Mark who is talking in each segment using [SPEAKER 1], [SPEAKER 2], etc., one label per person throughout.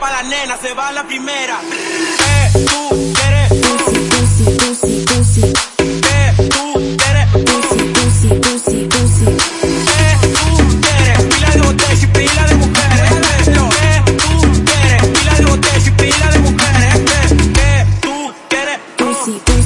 [SPEAKER 1] Para la nena, se va la primera. Eh, tú quieres.
[SPEAKER 2] Pussy, pussy, pussy,
[SPEAKER 1] eh, tú quieres.
[SPEAKER 2] Pussy, pussy, pussy,
[SPEAKER 1] eh, tú quieres. Pila de botellas y pila de mujeres. Eh, tú quieres. Pila de botellas y pila de mujeres. Eh, eh tú quieres.
[SPEAKER 2] Pussy, pussy.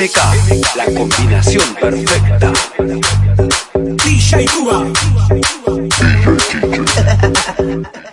[SPEAKER 3] MK, la combinación perfecta.
[SPEAKER 1] DJ Cuba. DJ